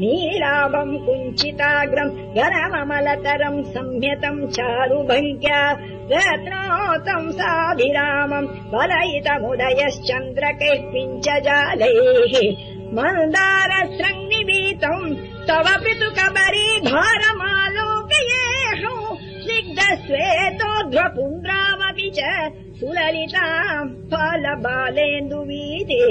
नीलाभम् कुञ्चिताग्रम् गरममलतरम् संयतम् चारुभङ्क्या रत्नोतम् साभिरामम् बलयितमुदयश्चन्द्रकैः पिञ्च जालैः मन्दारस्रङ्निवीतम् तवपि तु कबरी भारमालोकयेषु स्निग्धस्वेतो च सुललिताम् फलबालेन्दुवीदे